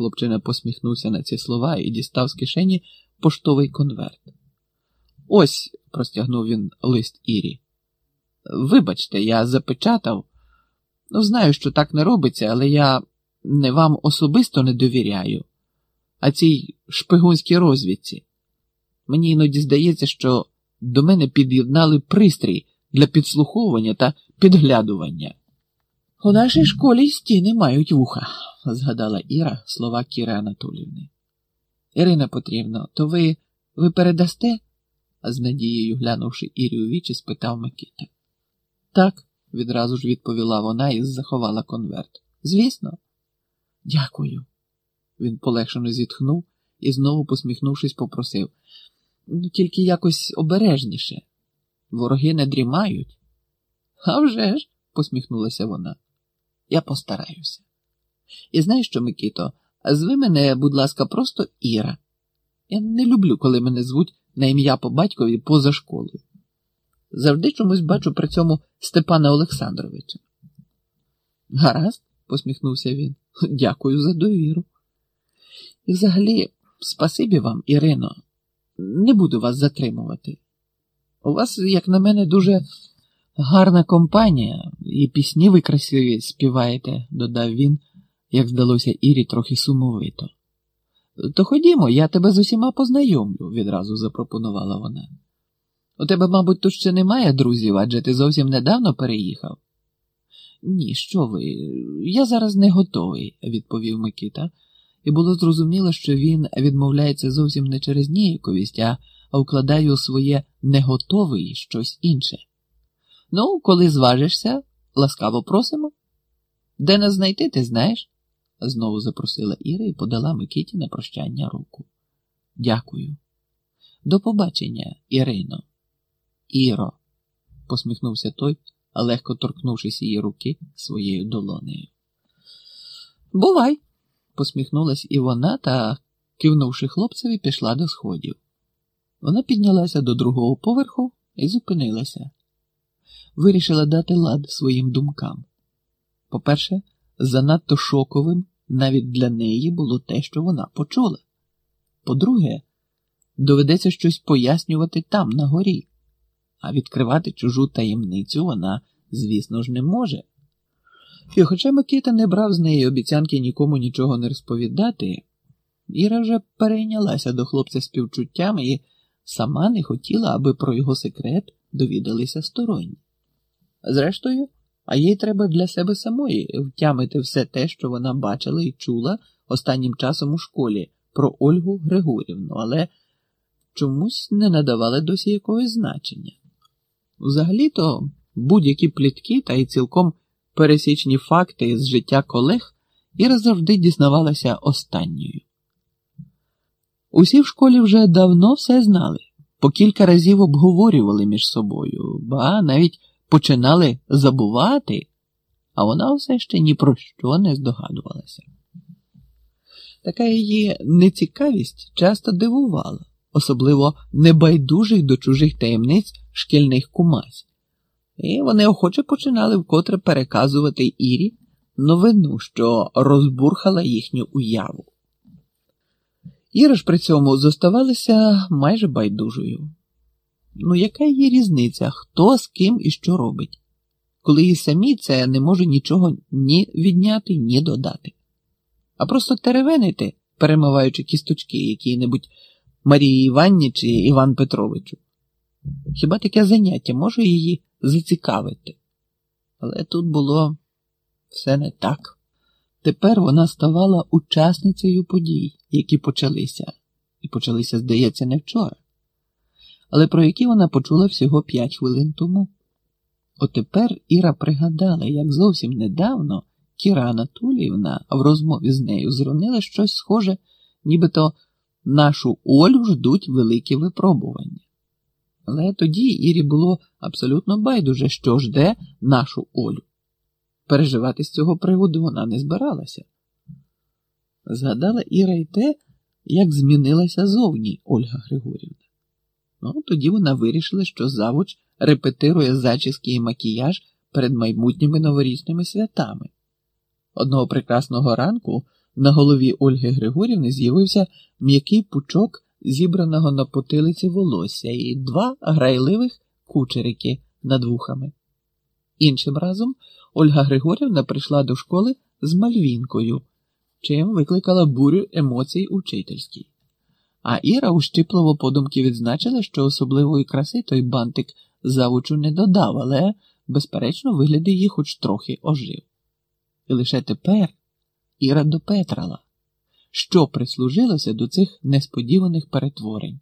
Хлопчина посміхнувся на ці слова і дістав з кишені поштовий конверт. Ось, простягнув він лист Ірі. Вибачте, я запечатав. Ну, знаю, що так не робиться, але я не вам особисто не довіряю, а цій шпигунській розвідці. Мені іноді здається, що до мене під'єднали пристрій для підслуховування та підглядування. У нашій школі стіни мають вуха, згадала Іра слова Кіри Анатоліївни. Ірина Потрівно, то ви ви передасте? з надією глянувши Ірі у вічі, спитав Микита. Так, відразу ж відповіла вона і заховала конверт. Звісно, дякую. Він полегшено зітхнув і знову, посміхнувшись, попросив. Ну, тільки якось обережніше. Вороги не дрімають. «А вже ж», – посміхнулася вона. Я постараюся. І знаєш що, Микито, зви мене, будь ласка, просто Іра. Я не люблю, коли мене звуть на ім'я по батькові поза школою. Завжди чомусь бачу при цьому Степана Олександровича. Гаразд, посміхнувся він. Дякую за довіру. І взагалі, спасибі вам, Ірино, не буду вас затримувати. У вас, як на мене, дуже гарна компанія, і пісні ви красиві співаєте, додав він, як здалося Ірі, трохи сумовито. То ходімо, я тебе з усіма познайомлю, відразу запропонувала вона. У тебе, мабуть, тут ще немає друзів, адже ти зовсім недавно переїхав. Ні, що ви, я зараз не готовий, відповів Микита, і було зрозуміло, що він відмовляється зовсім не через ніяковість, а вкладає у своє не готовий щось інше. Ну, коли зважишся, ласкаво просимо. Де нас знайти, ти знаєш? знову запросила Іра і подала Микиті на прощання руку. Дякую. До побачення, Ірино. Іро, посміхнувся той, легко торкнувшись її руки своєю долонею. Бувай, посміхнулась і вона та, кивнувши хлопцеві, пішла до сходів. Вона піднялася до другого поверху і зупинилася. Вирішила дати лад своїм думкам. По-перше, занадто шоковим навіть для неї було те, що вона почула. По-друге, доведеться щось пояснювати там, на горі, а відкривати чужу таємницю вона, звісно ж, не може. І хоча Микита не брав з неї обіцянки нікому нічого не розповідати, Іра вже перейнялася до хлопця співчуттям і сама не хотіла, аби про його секрет довідалися сторонні. Зрештою, а їй треба для себе самої втямити все те, що вона бачила і чула останнім часом у школі про Ольгу Григорівну, але чомусь не надавали досі якогось значення. Взагалі-то будь-які плітки та й цілком пересічні факти з життя колег Іра завжди дізнавалася останньою. Усі в школі вже давно все знали, по кілька разів обговорювали між собою, ба навіть починали забувати, а вона все ще ні про що не здогадувалася. Така її нецікавість часто дивувала, особливо небайдужих до чужих таємниць шкільних кумась, і вони охоче починали вкотре переказувати Ірі новину, що розбурхала їхню уяву. Іра ж при цьому зоставалася майже байдужою. Ну, яка є різниця, хто з ким і що робить, коли і самі це не може нічого ні відняти, ні додати, а просто теревенити, перемиваючи кісточки якій-небудь Марії Іванні чи Іван Петровичу. Хіба таке заняття може її зацікавити? Але тут було все не так. Тепер вона ставала учасницею подій, які почалися, і почалися, здається, не вчора але про які вона почула всього п'ять хвилин тому. Отепер Іра пригадала, як зовсім недавно Кіра Анатоліївна в розмові з нею зронила щось схоже, нібито нашу Олю ждуть великі випробування. Але тоді Ірі було абсолютно байдуже, що жде нашу Олю. Переживати з цього приводу вона не збиралася. Згадала Іра й те, як змінилася зовні Ольга Григорівна. Ну, тоді вона вирішила, що завуч репетирує зачіски і макіяж перед майбутніми новорічними святами. Одного прекрасного ранку На голові Ольги Григорівни з'явився м'який пучок зібраного на потилиці волосся і два грайливих кучерики над вухами. Іншим разом Ольга Григорівна прийшла до школи з мальвінкою, чим викликала бурю емоцій учительській. А Іра ущипливо подумки відзначила, що особливої краси той бантик завучу не додав, але, безперечно, вигляд її хоч трохи ожив. І лише тепер Іра допетрала, що прислужилося до цих несподіваних перетворень.